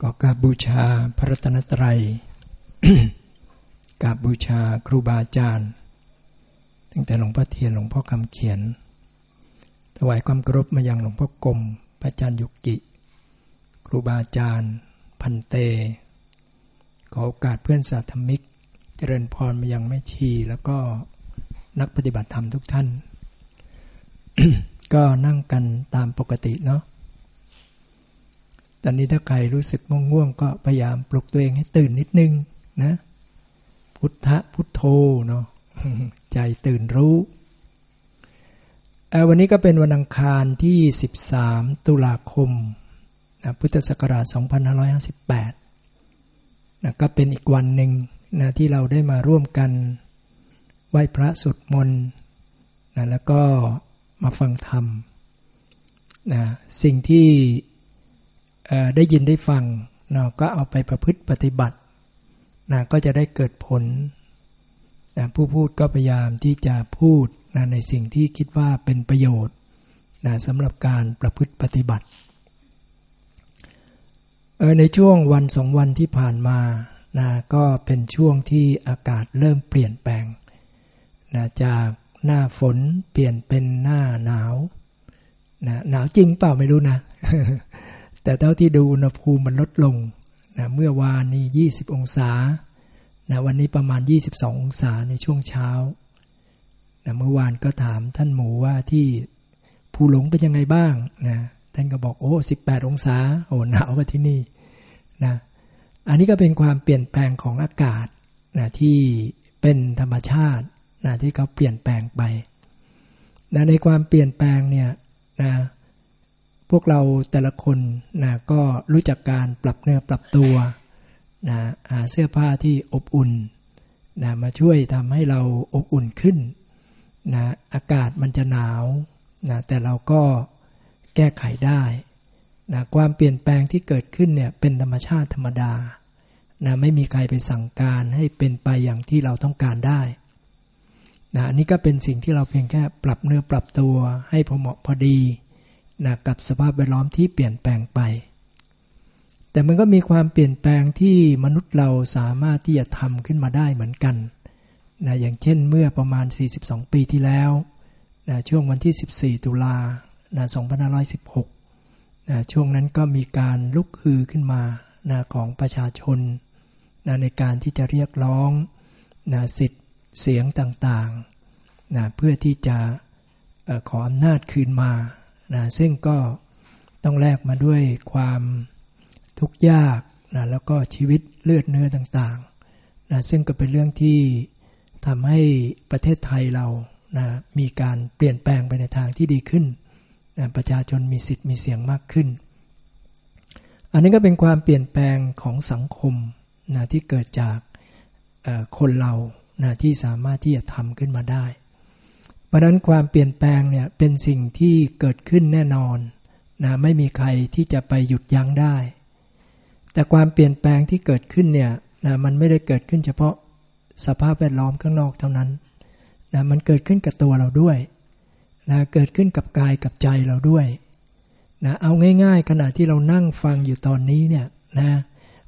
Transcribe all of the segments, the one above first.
ก็กราบบูชาพระรัตนตรัยกราบบูชาครูบาอาจารย์ ตั้งแต่หลวงพ่อเทียนหลวงพ่อคำเขียน ถวายความเคารพมายังหลวงพ่อกรมพระอาจารย์ยุกิ ครูบาอาจารย์ พันเต ขอโอกาสเพื่อนสาธมิก เจริญพรมายังแม่ชี แล้วก็นักปฏิบัติธรรมทุกท่าน ก็นั่งกันตามปกติเนาะ ตอนนี้ถ้าใครรู้สึกง่วงๆก็พยายามปลุกตัวเองให้ตื่นนิดนึงนะ พุทธพุทโธเนาะใจตื่นรู้วันนี้ก็เป็นวันอังคารที่ 13 ตุลาคมนะพุทธศักราช 2558นะก็เป็นอีกวันหนึ่งนะที่เราได้มาร่วมกันไหว้พระสวดมนต์นะแล้วก็มาฟังธรรมนะสิ่งที่ ได้ยินได้ฟังเนะก็เอาไปประพฤติปฏิบัตินะก็จะได้เกิดผลนะผู้พูดก็พยายามที่จะพูดนะในสิ่งที่คิดว่าเป็นประโยชน์นะสำหรับการประพฤติปฏิบัติในช่วงวันสองวันที่ผ่านมานะก็เป็นช่วงที่อากาศเริ่มเปลี่ยนแปลงนะจากหน้าฝนเปลี่ยนเป็นหน้าหนาวนะหนาวจริงเปล่าไม่รู้นะ แต่เท่าที่ดูอุณหภูมิมันลดลงนะเมื่อวานนี้ 20 องศานะวันนี้ประมาณ 22 องศาในช่วงเช้านะเมื่อวานก็ถามท่านหมูว่าที่ภูหลงเป็นยังไงบ้างนะท่านก็บอกโอ้ 18 องศาโอ้หนาวกว่าที่นี่นะอันนี้ก็เป็นความเปลี่ยนแปลงของอากาศนะที่เป็นธรรมชาตินะที่เขาเปลี่ยนแปลงไปนะในความเปลี่ยนแปลงเนี่ยนะ พวกเราแต่ละคนนะก็รู้จักการปรับเนื้อปรับตัวนะหาเสื้อผ้าที่อบอุ่นนะมาช่วยทำให้เราอบอุ่นขึ้นนะอากาศมันจะหนาวนะแต่เราก็แก้ไขได้นะความเปลี่ยนแปลงที่เกิดขึ้นเนี่ยเป็นธรรมชาติธรรมดานะไม่มีใครไปสั่งการให้เป็นไปอย่างที่เราต้องการได้นะอันนี้ก็เป็นสิ่งที่เราเพียงแค่ปรับเนื้อปรับตัวให้พอเหมาะพอดี นะกับสภาพแวดล้อมที่เปลี่ยนแปลงไป แต่มันก็มีความเปลี่ยนแปลงที่มนุษย์เราสามารถที่จะทำขึ้นมาได้เหมือนกันนะอย่างเช่นเมื่อประมาณ 42 ปีที่แล้วนะช่วงวันที่ 14 ตุลานะ2516นะช่วงนั้นก็มีการลุกฮือขึ้นมานะของประชาชนนะในการที่จะเรียกร้องนะสิทธิ์เสียงต่างๆนะเพื่อที่จะขออำนาจคืนมา นะซึ่งก็ต้องแลกมาด้วยความทุกข์ยากนะแล้วก็ชีวิตเลือดเนื้อต่างๆนะซึ่งก็เป็นเรื่องที่ทำให้ประเทศไทยเรานะมีการเปลี่ยนแปลงไปในทางที่ดีขึ้นนะประชาชนมีสิทธิ์มีเสียงมากขึ้น อันนี้ก็เป็นความเปลี่ยนแปลงของสังคมนะที่เกิดจากคนเรานะที่สามารถที่จะทำขึ้นมาได้ เพราะนั้นความเปลี่ยนแปลงเนี่ยเป็นสิ่งที่เกิดขึ้นแน่นอนนะไม่มีใครที่จะไปหยุดยั้งได้ แต่ความเปลี่ยนแปลงที่เกิดขึ้นเนี่ยนะมันไม่ได้เกิดขึ้นเฉพาะสภาพแวดล้อมข้างนอกเท่านั้นนะมันเกิดขึ้นกับตัวเราด้วยนะเกิดขึ้นกับกายกับใจเราด้วยนะเอาง่ายๆ ขณะที่เรานั่งฟังอยู่ตอนนี้เนี่ยนะ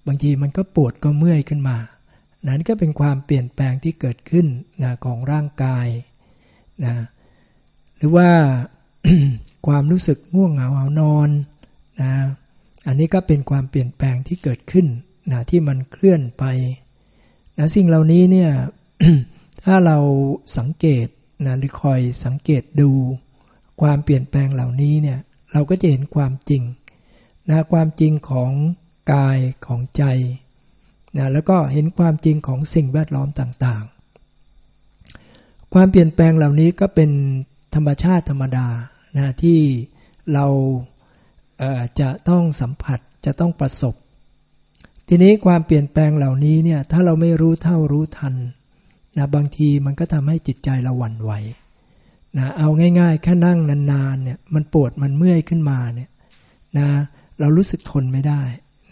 บางทีมันก็ปวดก็เมื่อยขึ้นมา นั้นก็เป็นความเปลี่ยนแปลงที่เกิดขึ้นนะของร่างกาย นะหรือว่าความรู้สึกง่วงเหงาเหานอนนะอันนี้ก็เป็นความเปลี่ยนแปลงที่เกิดขึ้นนะที่มันเคลื่อนไปนะสิ่งเหล่านี้เนี่ยถ้าเราสังเกตนะหรือคอยสังเกตดู ความเปลี่ยนแปลงเหล่านี้เนี่ยเราก็จะเห็นความจริงนะความจริงของกายของใจนะแล้วก็เห็นความจริงของสิ่งแวดล้อมต่าง ความเปลี่ยนแปลงเหล่านี้ก็เป็นธรรมชาติธรรมดานะที่เราเจะต้องสัมผัสจะต้องประสบ ทีนี้ความเปลี่ยนแปลงเหล่านี้เนี่ยถ้าเราไม่รู้เท่ารู้ทันนะบางทีมันก็ทำให้จิตใจเราหวั่นไหวนะเอาง่ายๆ แค่นั่งนานๆเนี่ยมันปวดมันเมื่อยขึ้นมาเนี่ยนะเรารู้สึกทนไม่ได้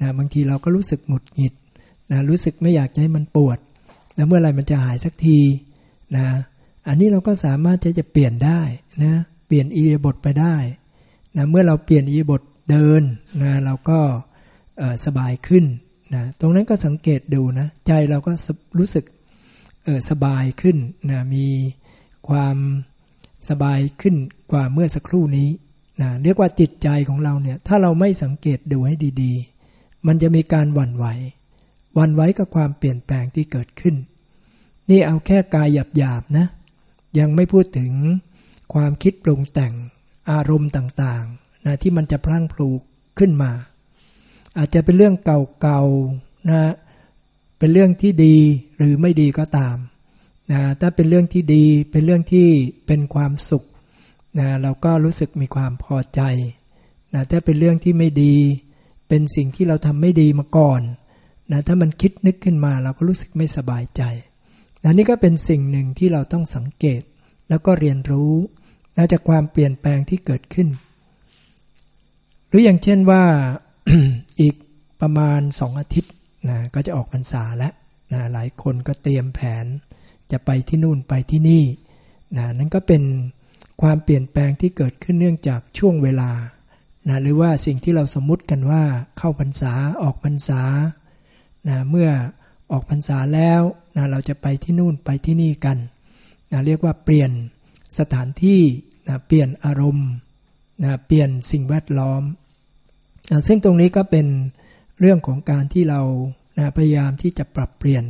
นะบางทีเราก็รู้สึกหงุดหงิดนะรู้สึกไม่อยากให้มันปวดแล้วเมื่อไรมันจะหายสักทีนะ อันนี้เราก็สามารถจะจะเปลี่ยนได้นะเปลี่ยนอีบทไปได้นะเมื่อเราเปลี่ยนอีบทเดินนะเราก็สบายขึ้นนะตรงนั้นก็สังเกตดูนะใจเราก็รู้สึกสบายขึ้นนะมีความสบายขึ้นกว่าเมื่อสักครู่นี้นะเรียกว่าจิตใจของเราเนี่ยถ้าเราไม่สังเกตดูให้ดีๆ มันจะมีการหวั่นไหวหวั่นไหวกับความเปลี่ยนแปลงที่เกิดขึ้น นี่เอาแค่กายหยาบๆนะ ยังไม่พูดถึงความคิดปรุงแต่งอารมณ์ต่างๆนะที่มันจะพลั่งพลูขึ้นมา อาจจะเป็นเรื่องเก่าๆนะเป็นเรื่องที่ดีหรือไม่ดีก็ตามนะถ้าเป็นเรื่องที่ดีเป็นเรื่องที่เป็นความสุขนะเราก็รู้สึกมีความพอใจนะถ้าเป็นเรื่องที่ไม่ดี เป็นสิ่งที่เราทำไม่ดีมาก่อนนะถ้ามันคิดนึกขึ้นมาเราก็รู้สึกไม่สบายใจ นะนี่ก็เป็นสิ่งหนึ่งที่เราต้องสังเกต แล้วก็เรียนรู้นะจากความเปลี่ยนแปลงที่เกิดขึ้น หรืออย่างเช่นว่าอีกประมาณสองอาทิตย์นะก็จะออกพรรษาแล้วนะหลายคนก็เตรียมแผนจะไปที่นู่นไปที่นี่นะนั่นก็เป็นความเปลี่ยนแปลงที่เกิดขึ้นเนื่องจากช่วงเวลานะหรือว่าสิ่งที่เราสมมุติกันว่าเข้าพรรษาออกพรรษานะเมื่อ ออกพรรษาแล้วนะเราจะไปที่นู่นไปที่นี่กันนะเรียกว่าเปลี่ยนสถานที่นะเปลี่ยนอารมณ์นะเปลี่ยนสิ่งแวดล้อมนะซึ่งตรงนี้ก็เป็นเรื่องของการที่เรานะพยายามที่จะปรับเปลี่ยน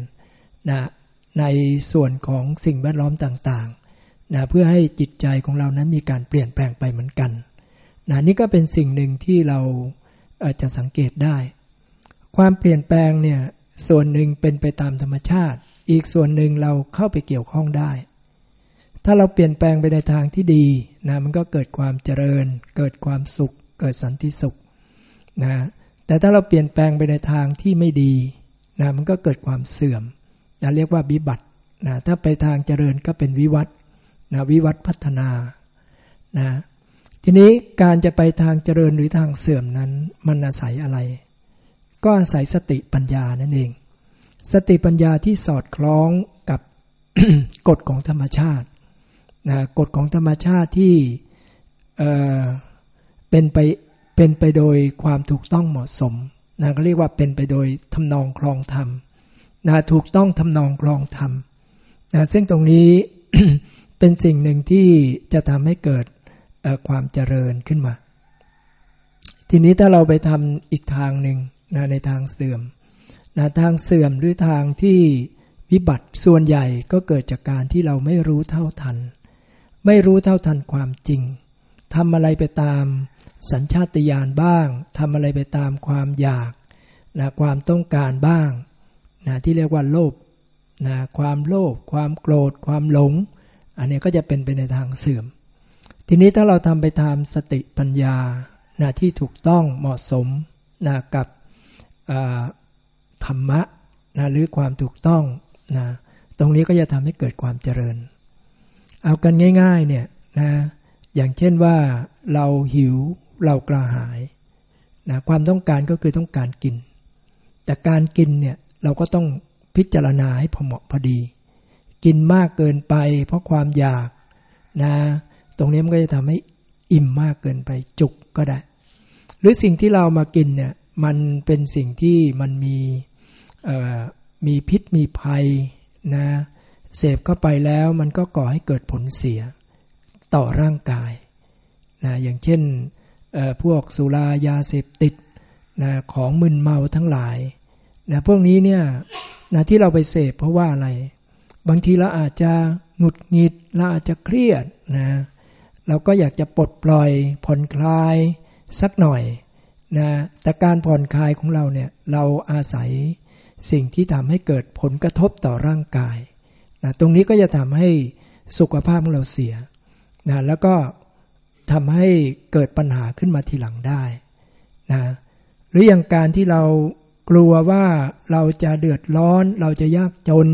นะในส่วนของสิ่งแวดล้อมต่างๆนะเพื่อให้จิตใจของเรานั้นมีการเปลี่ยนแปลงไปเหมือนกันนะนี่ก็เป็นสิ่งหนึ่งที่เราจะสังเกตได้ ความเปลี่ยนแปลงเนี่ย ส่วนหนึ่งเป็นไปตามธรรมชาติ อีกส่วนหนึ่งเราเข้าไปเกี่ยวข้องได้ ถ้าเราเปลี่ยนแปลงไปในทางที่ดีนะมันก็เกิดความเจริญ เกิดความสุข เกิดสันติสุขนะแต่ถ้าเราเปลี่ยนแปลงไปในทางที่ไม่ดีนะมันก็เกิดความเสื่อมนะเรียกว่าวิบัตินะถ้าไปทางเจริญก็เป็นวิวัตนะวิวัตพัฒนานะทีนี้การจะไปทางเจริญหรือทางเสื่อมนั้นมันอาศัยอะไร ก็อาศัยสติปัญญานั่นเอง สติปัญญาที่สอดคล้องกับกฎของธรรมชาตินะกฎของธรรมชาติที่เเป็นไปเป็นไปโดยความถูกต้องเหมาะสมนะก็เรียกว่าเป็นไปโดยทำนองคลองธรรมนะถูกต้องทำนองคลองธรรมนะซึ่งตรงนี้เป็นสิ่งหนึ่งที่จะทำให้เกิดความเจริญขึ้นมา ทีนี้ถ้าเราไปทำอีกทางหนึ่ง นะในทางเสื่อมนะทางเสื่อมหรือทางที่วิบัติส่วนใหญ่ก็เกิดจากการที่เราไม่รู้เท่าทัน ไม่รู้เท่าทันความจริงทำอะไรไปตามสัญชาตญาณบ้างทำอะไรไปตามความอยากนะความต้องการบ้างนะที่เรียกว่าโลภนะความโลภความโกรธ ความหลง อันนี้ก็จะเป็นไปในทางเสื่อม ทีนี้ถ้าเราทำไปตามสติปัญญานะที่ถูกต้องเหมาะสมนะกับ ธรรมะนะหรือความถูกต้องนะตรงนี้ก็จะทำให้เกิดความเจริญ เอากันง่ายๆเนี่ยนะอย่างเช่นว่าเราหิวเรากระหายนะความต้องการก็คือต้องการกิน แต่การกินเนี่ยเราก็ต้องพิจารณาให้พอเหมาะพอดี กินมากเกินไปเพราะความอยากนะตรงนี้มันก็จะทำให้อิ่มมากเกินไปจุกก็ได้ หรือสิ่งที่เรามากินเนี่ย มันเป็นสิ่งที่มันมีมีพิษมีภัยนะเสพเข้าไปแล้วมันก็ก่อให้เกิดผลเสียต่อร่างกายนะอย่างเช่นพวกสุรายาเสพติดนะของมึนเมาทั้งหลายนะพวกนี้เนี่ยนะที่เราไปเสพเพราะว่าอะไร บางทีเราอาจจะหงุดหงิดเราอาจจะเครียดนะเราก็อยากจะปลดปล่อยผ่อนคลายสักหน่อย นะแต่การผ่อนคลายของเราเนี่ยเราอาศัยสิ่งที่ทำให้เกิดผลกระทบต่อร่างกายนะตรงนี้ก็จะทำให้สุขภาพของเราเสียนะแล้วก็ทำให้เกิดปัญหาขึ้นมาทีหลังได้นะหรืออย่างการที่เรากลัวว่าเราจะเดือดร้อน เราจะยากจน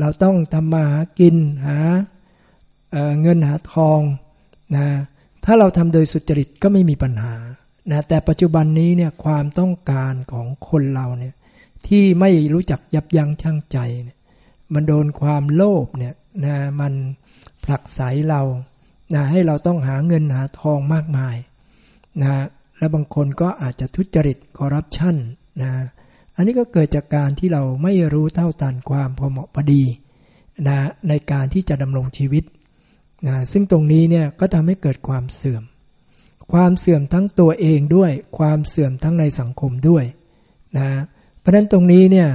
เราต้องทำมาหากินหาเเงินหาทองนะถ้าเราทำโดยสุจริตก็ไม่มีปัญหา นะแต่ปัจจุบันนี้เนี่ยความต้องการของคนเราเนี่ยที่ไม่รู้จักยับยั้งชั่งใจเนี่ยมันโดนความโลภเนี่ยนะมันผลักไสเรานะให้เราต้องหาเงินหาทองมากมายนะและบางคนก็อาจจะทุจริตคอร์รัปชันนะอันนี้ก็เกิดจากการที่เราไม่รู้เท่าทันความพอเหมาะพอดีนะในการที่จะดำรงชีวิตนะซึ่งตรงนี้เนี่ยก็ทำให้เกิดความเสื่อม ความเสื่อมทั้งตัวเองด้วย ความเสื่อมทั้งในสังคมด้วยนะเพราะนั้นตรงนี้เนี่ย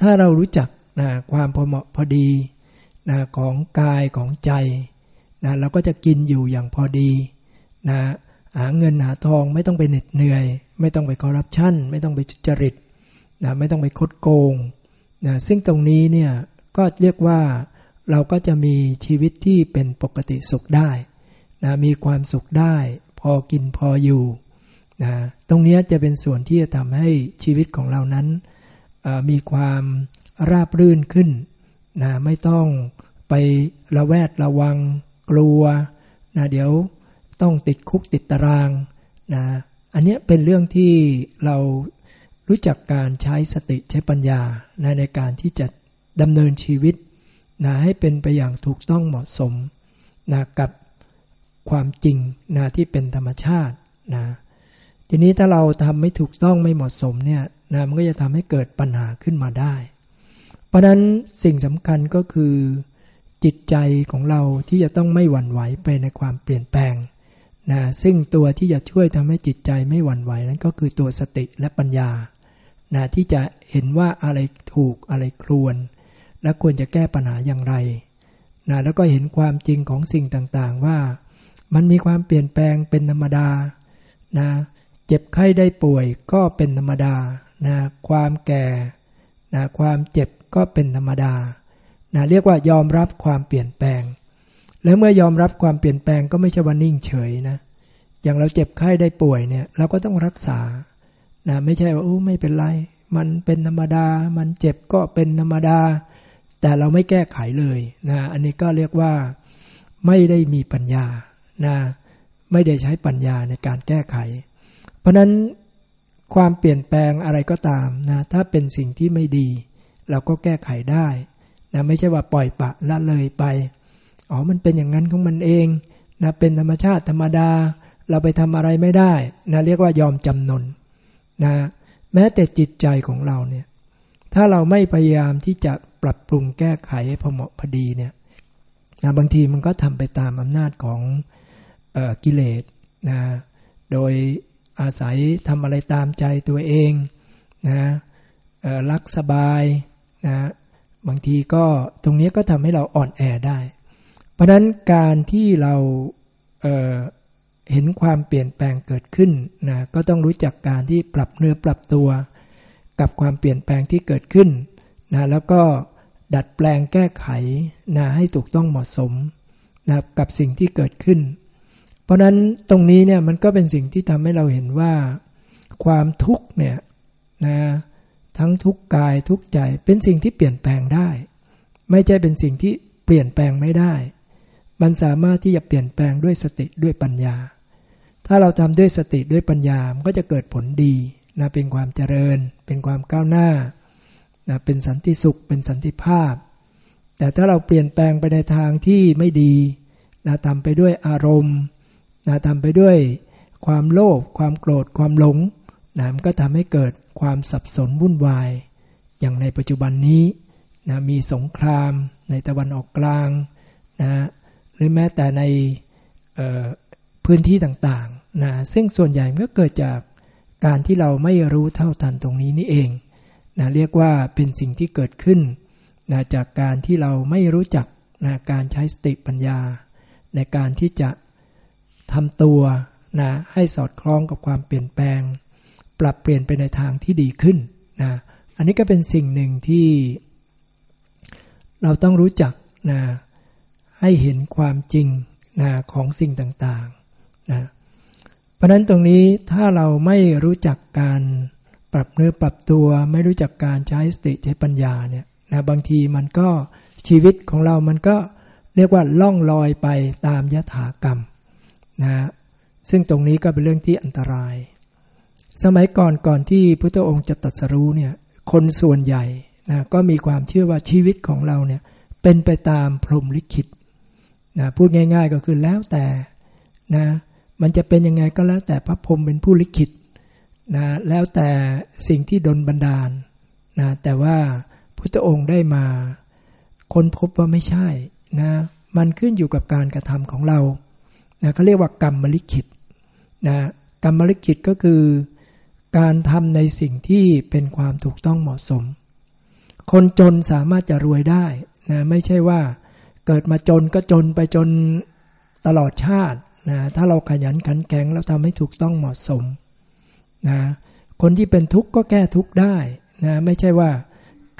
ถ้าเรารู้จักนะความพอเหมาะพอดีนะของกายของใจนะเราก็จะกินอยู่อย่างพอดีนะหาเงินหาทองไม่ต้องไปเหน็ดเหนื่อย ไม่ต้องไปคอร์รัปชันไม่ต้องไปจุจริตนะไม่ต้องไปคดโกงนะซึ่งตรงนี้เนี่ยก็เรียกว่าเราก็จะมีชีวิตที่เป็นปกติสุขได้ นะมีความสุขได้ พอกินพออยู่นะตรงนี้จะเป็นส่วนที่จะทำให้ชีวิตของเรานั้นมีความราบรื่นขึ้นนะไม่ต้องไประแวดระวังกลัวนะเดี๋ยวต้องติดคุกติดตารางนะอันนี้เป็นเรื่องที่เรารู้จักการใช้สติใช้ปัญญานะในการที่จะดำเนินชีวิตนะให้เป็นไปอย่างถูกต้องเหมาะสมนะกับ ความจริงนะที่เป็นธรรมชาตินะทีนี้ถ้าเราทำไม่ถูกต้องไม่เหมาะสมเนี่ยนะมันก็จะทำให้เกิดปัญหาขึ้นมาได้ เพราะนั้นสิ่งสำคัญก็คือ จิตใจของเราที่จะต้องไม่หวั่นไหวไปในความเปลี่ยนแปลงนะซึ่งตัวที่จะช่วยทำให้จิตใจไม่หวั่นไหวนั้นก็คือตัวสติและปัญญานะที่จะเห็นว่าอะไรถูกอะไรครวนและควรจะแก้ปัญหาอย่างไรนะแล้วก็เห็นความจริงของสิ่งต่างๆว่า มันมีความเปลี่ยนแปลงเป็นธรรมดานะเจ็บไข้ได้ป่วยก็เป็นธรรมดานะความแก่นะความเจ็บก็เป็นธรรมดานะเรียกว่ายอมรับความเปลี่ยนแปลง แล้วเมื่อยอมรับความเปลี่ยนแปลงก็ไม่ใช่ว่านิ่งเฉยนะอย่างเราเจ็บไข้ได้ป่วยเนี่ยเราก็ต้องรักษานะไม่ใช่ว่าโอ้ไม่เป็นไร มันเป็นธรรมดา มันเจ็บก็เป็นธรรมดา แต่เราไม่แก้ไขเลยนะอันนี้ก็เรียกว่าไม่ได้มีปัญญา นะไม่ได้ใช้ปัญญาในการแก้ไข เพราะนั้นความเปลี่ยนแปลงอะไรก็ตามนะถ้าเป็นสิ่งที่ไม่ดี เราก็แก้ไขได้นะไม่ใช่ว่าปล่อยปะละเลยไปอ๋อมันเป็นอย่างนั้นของมันเองนะเป็นธรรมชาติธรรมดา เราไปทำอะไรไม่ได้นะเรียกว่ายอมจำนนนะแม้แต่จิตใจของเราเนี่ยถ้าเราไม่พยายามที่จะปรับปรุงแก้ไขให้พอเหมาะพอดีเนี่ยนะบางทีมันก็ทำไปตามอำนาจของ กิเลสนะโดยอาศัยทำอะไรตามใจตัวเองนะรักสบายนะบางทีก็ตรงนี้ก็ทำให้เราอ่อนแอได้ เพราะนั้นการที่เราเเห็นความเปลี่ยนแปลงเกิดขึ้นนะก็ต้องรู้จักการที่ปรับเนื้อปรับตัว กับความเปลี่ยนแปลงที่เกิดขึ้นนะแล้วก็ดัดแปลงแก้ไขนะให้ถูกต้องเหมาะสมนะกับสิ่งที่เกิดขึ้น เพราะนั้นตรงนี้เนี่ยมันก็เป็นสิ่งที่ทำให้เราเห็นว่าความทุกข์เนี่ยนะทั้งทุกกายทุกใจเป็นสิ่งที่เปลี่ยนแปลงได้ ไม่ใช่เป็นสิ่งที่เปลี่ยนแปลงไม่ได้ มันสามารถที่จะเปลี่ยนแปลงด้วยสติด้วยปัญญา ถ้าเราทำด้วยสติด้วยปัญญามันก็จะเกิดผลดีนะเป็นความเจริญ เป็นความก้าวหน้านะเป็นสันติสุข เป็นสันติภาพ แต่ถ้าเราเปลี่ยนแปลงไปในทางที่ไม่ดีนะทำไปด้วยอารมณ์ นะทำไปด้วยความโลภความโกรธความหลงนะมันก็ทำให้เกิดความสับสนวุ่นวาย อย่างในปัจจุบันนี้นะมีสงครามในตะวันออกกลางนะหรือแม้แต่ในพื้นที่ต่างๆนะซึ่งส่วนใหญ่ก็เกิดจากการที่เราไม่รู้เท่าทันตรงนี้นี่เองนะเรียกว่าเป็นสิ่งที่เกิดขึ้นนะจากการที่เราไม่รู้จักนะการใช้สติปัญญา ในการที่จะ ทำตัวนะให้สอดคล้องกับความเปลี่ยนแปลง ปรับเปลี่ยนไปในทางที่ดีขึ้นนะอันนี้ก็เป็นสิ่งหนึ่งที่ เราต้องรู้จักนะให้เห็นความจริงนะของสิ่งต่างๆนะเพราะนั้นตรงนี้ถ้าเราไม่รู้จักการปรับเนื้อปรับตัวไม่รู้จักการใช้สติใช้ปัญญาเนี่ยนะบางทีมันก็ชีวิตของเรามันก็เรียกว่าล่องลอยไปตามยถากรรม นะซึ่งตรงนี้ก็เป็นเรื่องที่อันตราย สมัยก่อนก่อนที่พุทธองค์จะตรัสรู้เนี่ยคนส่วนใหญ่นะก็มีความเชื่อว่าชีวิตของเราเนี่ยเป็นไปตามพรหมลิขิตนะพูดง่าย ๆก็คือแล้วแต่นะมันจะเป็นยังไงก็แล้วแต่พระพรหมเป็นผู้ลิขิตนะแล้วแต่สิ่งที่ดนบันดาลนะแต่ว่าพุทธองค์ได้มาค้นพบว่าไม่ใช่นะมันขึ้นอยู่กับการกระทำของเรา นะเขาเรียกว่ากรรมมลิขิตนะกรรมมลิขิตก็คือ การทำในสิ่งที่เป็นความถูกต้องเหมาะสม คนจนสามารถจะรวยได้นะไม่ใช่ว่าเกิดมาจนก็จนไปจนตลอดชาตินะถ้าเราขยันขันแข็งแล้วทำให้ถูกต้องเหมาะสมนะคนที่เป็นทุกข์ก็แก้ทุกข์ได้นะไม่ใช่ว่า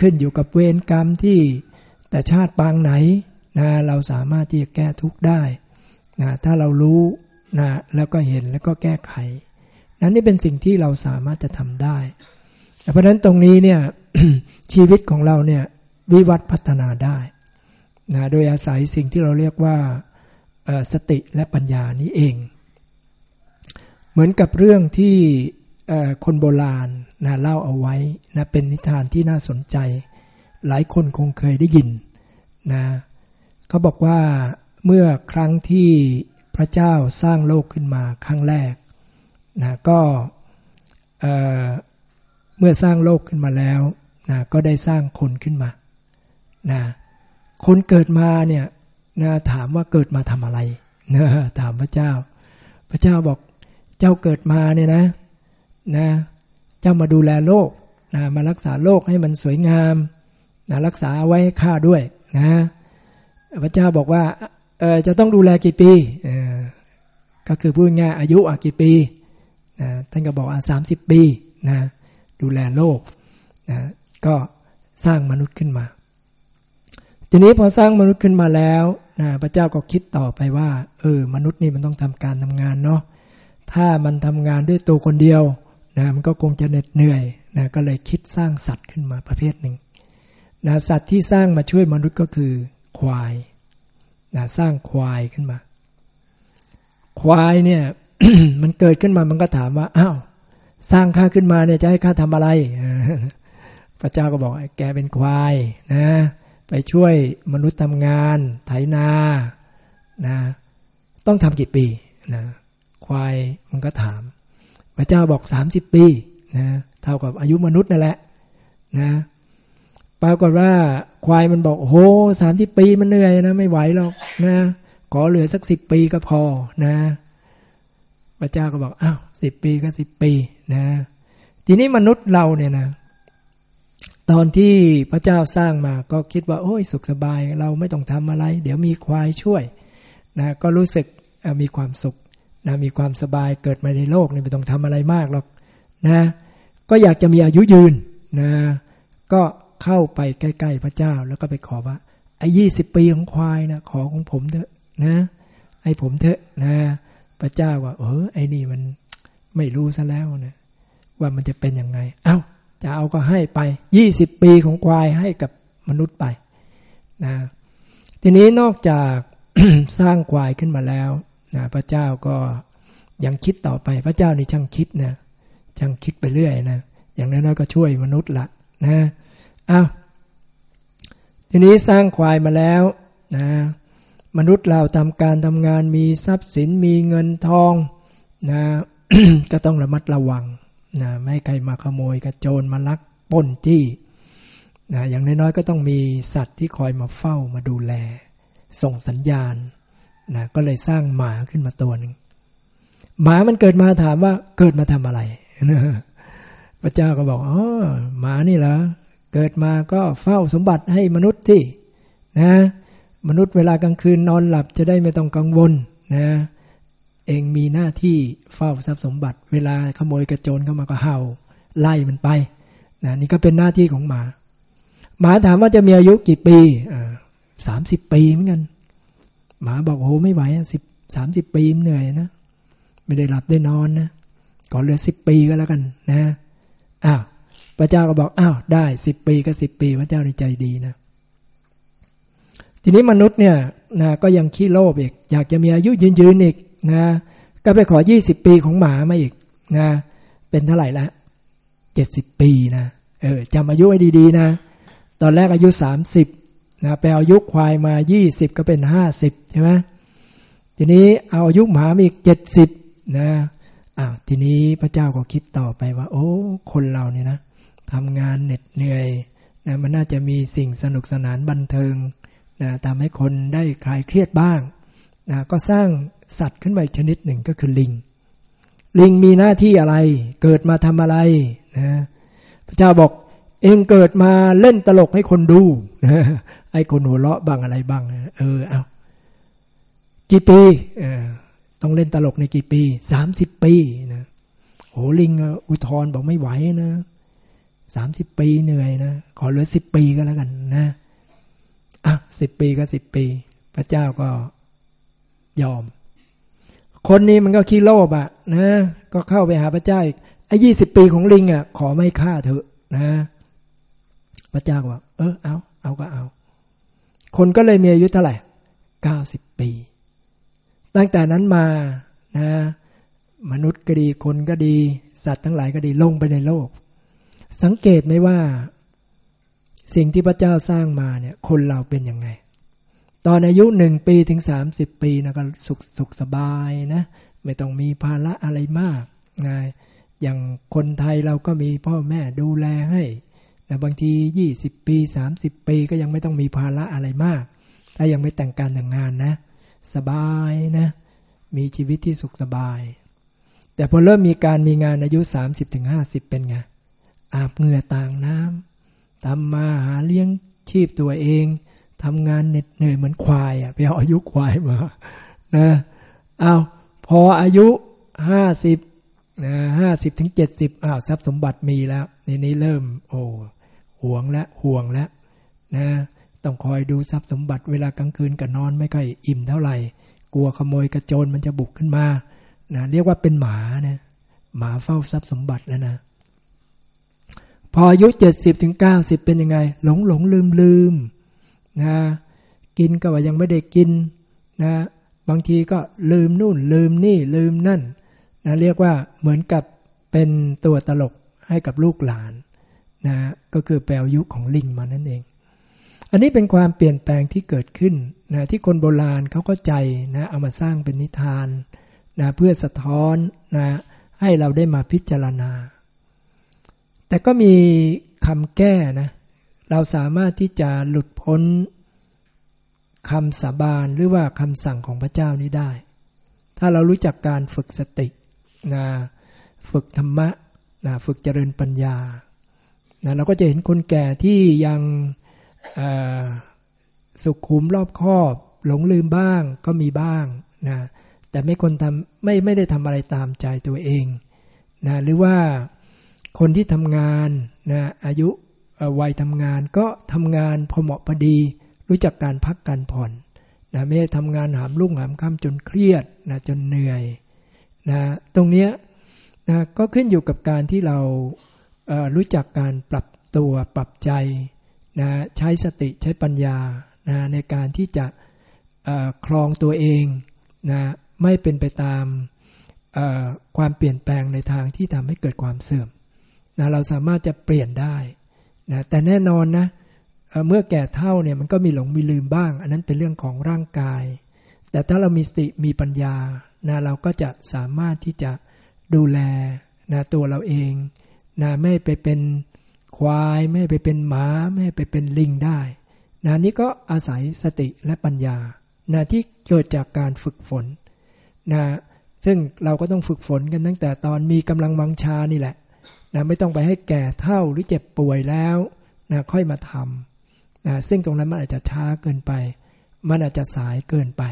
ขึ้นอยู่กับเวรกรรมที่แต่ชาติปางไหนนะเราสามารถที่จะแก้ทุกข์ได้ นะถ้าเรารู้นะแล้วก็เห็นแล้วก็แก้ไขนั้นนี่เป็นสิ่งที่เราสามารถจะทำได้ เพราะนั้นตรงนี้เนี่ยชีวิตของเราเนี่ยวิวัฒพัฒนาได้นะโดยอาศัยสิ่งที่เราเรียกว่าสติและปัญญานี้เอง เหมือนกับเรื่องที่คนโบราณนะเล่าเอาไว้นะเป็นนิทานที่น่าสนใจ หลายคนคงเคยได้ยินนะเขาบอกว่า เมื่อครั้งที่พระเจ้าสร้างโลกขึ้นมาครั้งแรกนะก็เเมื่อสร้างโลกขึ้นมาแล้วนะก็ได้สร้างคนขึ้นมานะคนเกิดมาเนี่ยนะถามว่าเกิดมาทำอะไรนะถามพระเจ้า พระเจ้าบอกเจ้าเกิดมาเนี่ยนะนะเจ้ามาดูแลโลกนะมารักษาโลกให้มันสวยงามนะรักษาไว้ข้าด้วยนะพระเจ้าบอกว่า จะต้องดูแลกี่ปี ก็คือพูดง่ายอายุกี่ปีนะท่านก็บอกอะสามสิบปีนะดูแลโลกนะก็สร้างมนุษย์ขึ้นมา ทีนี้พอสร้างมนุษย์ขึ้นมาแล้วนะพระเจ้าก็คิดต่อไปว่า เออ มนุษย์นี่มันต้องทำการทำงานเนาะถ้ามันทำงานด้วยตัวคนเดียวนะมันก็คงจะเหน็ดเหนื่อยนะก็เลยคิดสร้างสัตว์ขึ้นมาประเภทหนึ่งนะสัตว์ที่สร้างมาช่วยมนุษย์ก็คือควาย นะสร้างควายขึ้นมา ควายเนี่ย มันเกิดขึ้นมามันก็ถามว่าอ้าวสร้างข้าขึ้นมาเนี่ยจะให้ข้าทำอะไร พระเจ้าก็บอกแกเป็นควายนะ ไปช่วยมนุษย์ทำงานไถนานะ ต้องทำกี่ปีนะควายมันก็ถาม พระเจ้าบอกสามสิบปีนะเท่ากับอายุมนุษย์นั่นแหละนะ ปรากฏว่าควายมันบอกโอ้โหสามสิบปีมันเหนื่อยนะ ไม่ไหวหรอกนะขอเหลือสักสิบปีก็พอนะพระเจ้าก็บอกอ้าวสิบปีก็สิบปีนะ ทีนี้มนุษย์เราเนี่ยนะ ตอนที่พระเจ้าสร้างมาก็คิดว่า โอ้ยสุขสบายเราไม่ต้องทำอะไร เดี๋ยวมีควายช่วยนะก็รู้สึกมีความสุขนะมีความสบายเกิดมาในโลกนี่ไม่ต้องทำอะไรมากหรอกนะ ก็อยากจะมีอายุยืนนะ ก็ เข้าไปใกล้ ๆ พระเจ้า แล้วก็ไปขอว่าไอ้ยี่สิบปีของควายนะขอของผมเถอะนะไอ้ผมเถอะนะ พระเจ้าว่า เออไอ้นี่มันไม่รู้ซะแล้วนะว่ามันจะเป็นยังไง เอา้าจะเอาก็ให้ไปยี่สิบปีของควายให้กับมนุษย์ไปนะทีนี้นอกจากสร้างควายขึ้นมาแล้วนะพระเจ้าก็ยังคิดต่อไปพระเจ้านี่ช่างคิดนะช่างคิดไปเรื่อยนะอย่างน้อยๆก็ช่วยมนุษย์ละนะ อ้าวทีนี้สร้างควายมาแล้วนะมนุษย์เราทำการทำงานมีทรัพย์สินมีเงินทองนะก็ต้องระมัดระวังนะไม่ให้ใครมาขโมยกระโจนมาลักป้นจี้นะอย่างน้อยๆก็ต้องมีสัตว์ที่คอยมาเฝ้ามาดูแล ส่งสัญญาณนะก็เลยสร้างหมาขึ้นมาตัวหนึ่งหมามันเกิดมาถามว่าเกิดมาทำอะไรพระเจ้าก็บอกอ๋อหมานี่เหรอ เกิดมาก็เฝ้าสมบัติให้มนุษย์ที่นะมนุษย์เวลากลางคืนนอนหลับจะได้ไม่ต้องกังวลนะเองมีหน้าที่เฝ้าทรัพย์สมบัติ เวลาขโมยกระโจนเข้ามาก็เห่าไล่มันไปนะนี่ก็เป็นหน้าที่ของหมา หมาถามว่าจะมีอายุกี่ปีสามสิบปีเหมือนกันหมาบอกโอ้ไม่ไหวสิบสามสิบปีเหนื่อยนะ ไม่ได้หลับได้นอนนะก่อนเหลือสิบปีก็แล้วกันนะอ้าว พระเจ้าก็บอกอ้าวได้สิบปีก็สิบปี พระเจ้าในใจดีนะ ทีนี้มนุษย์เนี่ยนะก็ยังขี้โลภอีก อยากจะมีอายุยืนยืนอีกนะ ก็ไปขอยี่สิบปีของหมามาอีกนะ เป็นเท่าไหร่ละเจ็ดสิบปีนะเออจำอายุไว้ดีๆนะ ตอนแรกอายุสามสิบนะไปเอาอายุควายมายี่สิบก็เป็นห้าสิบใช่ไหมทีนี้เอาอายุหมาอีกเจ็ดสิบนะอ้าวทีนี้พระเจ้าก็คิดต่อไปว่า โอ้ คนเราเนี่ยนะ ทำงานเหน็ดเหนื่อยนะมันน่าจะมีสิ่งสนุกสนานบันเทิงนะทำให้คนได้คลายเครียดบ้างนะก็สร้างสัตว์ขึ้นมาอีกชนิดหนึ่งก็คือลิง ลิงมีหน้าที่อะไร เกิดมาทำอะไรนะพระเจ้าบอกเองเกิดมาเล่นตลกให้คนดูนะไอ้คนหัวเราะบ้างอะไรบ้าง เออเอากี่ปีต้องเล่นตลกในกี่ปีสามสิบปีนะโหลิงอุทธรบอกไม่ไหวนะ สามสิบปีเหนื่อยนะ ขอเหลือสิบปีก็แล้วกันนะ อะสิบปีก็สิบปี พระเจ้าก็ยอม คนนี้มันก็ขี้โลภอะ นะ ก็เข้าไปหาพระเจ้าอีกไอ้ยี่สิบปีของลิงอะ ขอไม่ฆ่าเถอะนะ พระเจ้าว่าเออเอา เอาก็เอา คนก็เลยมีอายุเท่าไหร่เก้าสิบปี ตั้งแต่นั้นมานะ มนุษย์ก็ดีคนก็ดี สัตว์ทั้งหลายก็ดีลงไปในโลก สังเกตไหมว่า สิ่งที่พระเจ้าสร้างมาเนี่ย คนเราเป็นยังไง ตอนอายุหนึ่งปีถึงสามสิบปีนะก็สุขสุขสบายนะ ไม่ต้องมีภาระอะไรมากง่ายอย่างคนไทยเราก็มีพ่อแม่ดูแลให้แต่บางทียี่สิบปีสามสิบปีก็ยังไม่ต้องมีภาระอะไรมาก ถ้ายังไม่แต่งการแต่งงานนะ สบายนะ มีชีวิตที่สุขสบาย แต่พอเริ่มมีการมีงานอายุสามสิบถึงห้าสิบเป็นไง อาบเหงื่อต่างน้ำทำมาหาเลี้ยงชีพตัวเองทำงานเหน็ดเหนื่อยเหมือนควายอะไปเอาอายุควายมานะเอาพออายุห้าสิบนะห้าสิบถึงเจ็ดสิบอ้าวทรัพย์สมบัติมีแล้วในนี้เริ่ม โอ้ห่วงและห่วงแล้วนะต้องคอยดูทรัพย์สมบัติเวลากลางคืนกับนอนไม่ค่อยอิ่มเท่าไหร่ กลัวขโมยกระโจนมันจะบุกขึ้นมานะเรียกว่าเป็นหมานะหมาเฝ้าทรัพย์สมบัติแล้วนะ พออายุเจ็ดสิบถึงเก้าสิบเป็นยังไง หลงหลงลืมลืมนะกินก็ว่ายังไม่ได้กินนะบางทีก็ลืมนู่นลืมนี่ลืมนั่นนะเรียกว่าเหมือนกับเป็นตัวตลกให้กับลูกหลานนะก็คือแปลยุคของลิงมานั่นเอง อันนี้เป็นความเปลี่ยนแปลงที่เกิดขึ้นนะที่คนโบราณเขาก็ใจนะเอามาสร้างเป็นนิทานนะเพื่อสะท้อนนะให้เราได้มาพิจารณา แต่ก็มีคำแก้นะ เราสามารถที่จะหลุดพ้นคำสาบานหรือว่าคำสั่งของพระเจ้านี้ได้ ถ้าเรารู้จักการฝึกสตินะฝึกธรรมะนะฝึกเจริญปัญญานะเราก็จะเห็นคนแก่ที่ยังสุขุมรอบคอบหลงลืมบ้างก็มีบ้างนะแต่ไม่คนทำไม่ไม่ได้ทำอะไรตามใจตัวเองนะหรือว่า คนที่ทำงานนะอายุวัยทำงานก็ทำงานพอเหมาะพอดี รู้จักการพักการผ่อนนะไม่ทำงานหามลุ่งหามค่ำจนเครียดนะจนเหนื่อยนะตรงนี้นะก็ขึ้นอยู่กับการที่เรารู้จักการปรับตัวปรับใจนะใช้สติใช้ปัญญานะในการที่จะคลองตัวเองนะไม่เป็นไปตามความเปลี่ยนแปลงในทางที่ทำให้เกิดความเสื่อม นะเราสามารถจะเปลี่ยนได้นะแต่แน่นอนนะเมื่อแก่เท่าเนี่ยมันก็มีหลงมีลืมบ้าง อันนั้นเป็นเรื่องของร่างกาย แต่ถ้าเรามีสติมีปัญญานะเราก็จะสามารถที่จะดูแลนะตัวเราเองนะไม่ไปเป็นควาย ไม่ไปเป็นหมา ไม่ไปเป็นลิงได้นะนี้ก็อาศัยสติและปัญญานะที่เกิดจากการฝึกฝนนะซึ่งเราก็ต้องฝึกฝนกันตั้งแต่ตอนมีกำลังวังชานี่แหละ นะไม่ต้องไปให้แก่เท่าหรือเจ็บป่วยแล้วนะค่อยมาทำนะซึ่งตรงนั้นมันอาจจะช้าเกินไป มันอาจจะสายเกินไป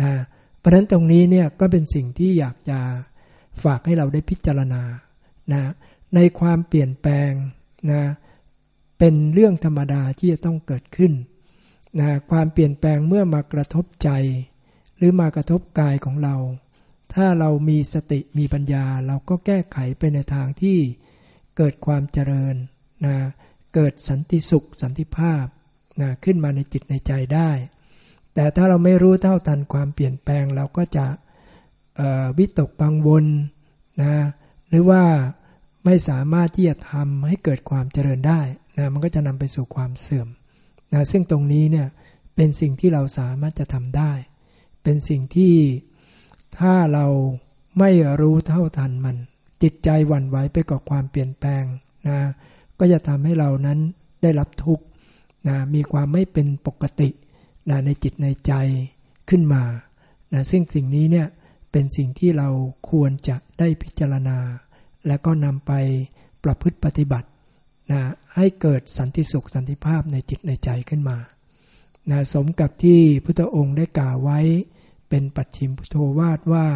นะเพราะนั้นตรงนี้เนี่ยก็เป็นสิ่งที่อยากจะฝากให้เราได้พิจารณานะในความเปลี่ยนแปลงนะเป็นเรื่องธรรมดาที่จะต้องเกิดขึ้นนะความเปลี่ยนแปลงเมื่อมากระทบใจ หรือมากระทบกายของเรา ถ้าเรามีสติมีปัญญาเราก็แก้ไขไปในทางที่เกิดความเจริญนะเกิดสันติสุขสันติภาพนะขึ้นมาในจิตในใจได้ แต่ถ้าเราไม่รู้เท่าทันความเปลี่ยนแปลงเราก็จะวิตกกังวลนะหรือว่าไม่สามารถที่จะทำให้เกิดความเจริญได้นะมันก็จะนำไปสู่ความเสื่อมนะซึ่งตรงนี้เนี่ยเป็นสิ่งที่เราสามารถจะทำได้ เป็นสิ่งที่ ถ้าเราไม่รู้เท่าทันมัน จิตใจหวั่นไหวไปกับความเปลี่ยนแปลงนะก็จะทำให้เรานั้นได้รับทุกข์นะมีความไม่เป็นปกตินะในจิตในใจขึ้นมานะซึ่งสิ่งนี้เนี่ยเป็นสิ่งที่เราควรจะได้พิจารณา และก็นำไปประพฤติปฏิบัตินะให้เกิดสันติสุขสันติภาพในจิตในใจขึ้นมานะสมกับที่พุทธองค์ได้กล่าวไว้ เป็นปัจฉิมพุทโธวาดว่า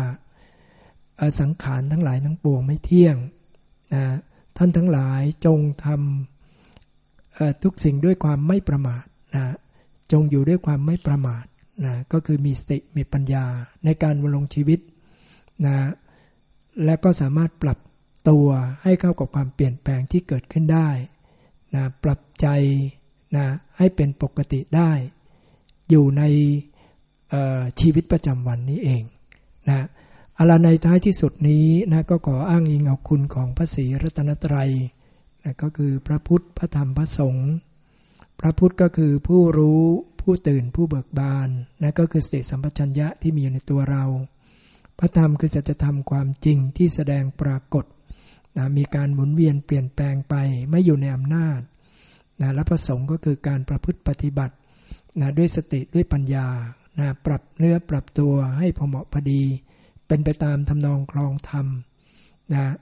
สังขารทั้งหลายทั้งปวงไม่เที่ยงนะท่านทั้งหลายจงทำทุกสิ่งด้วยความไม่ประมาทนะจงอยู่ด้วยความไม่ประมาทนะก็คือมีสติมีปัญญาในการวลงชีวิตนะและก็สามารถปรับตัวให้เข้ากับความเปลี่ยนแปลงที่เกิดขึ้นได้นะปรับใจนะให้เป็นปกติได้ อยู่ใน ชีวิตประจำวันนี้เองนะอะไรในท้ายที่สุดนี้นะก็ขออ้างอิงเอาคุณของพระศรีรัตนตรัยนะก็คือพระพุทธพระธรรมพระสงฆ์พระพุทธก็คือผู้รู้ผู้ตื่นผู้เบิกบานนะก็คือสติสัมปชัญญะที่มีอยู่ในตัวเรา พระธรรมคือสัจธรรมความจริงที่แสดงปรากฏนะมีการหมุนเวียนเปลี่ยนแปลงไปไม่อยู่ในอำนาจนะและประสงค์ก็คือการประพฤติปฏิบัตินะด้วยสติด้วยปัญญา นะปรับเนื้อปรับตัวให้พอเหมาะพอดี เป็นไปตามทำนองคลองธรรมนะ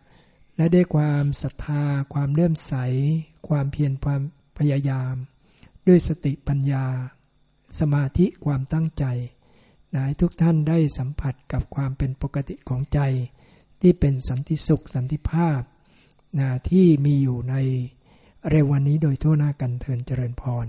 และด้วยความศรัทธา ความเลื่อมใส ความเพียรความพยายาม ด้วยสติปัญญา สมาธิความตั้งใจนะให้ทุกท่านได้สัมผัสกับความเป็นปกติของใจ ที่เป็นสันติสุขสันติภาพนะที่มีอยู่ในเร็ววันนี้โดยทั่วหน้ากันเทินเจริญพร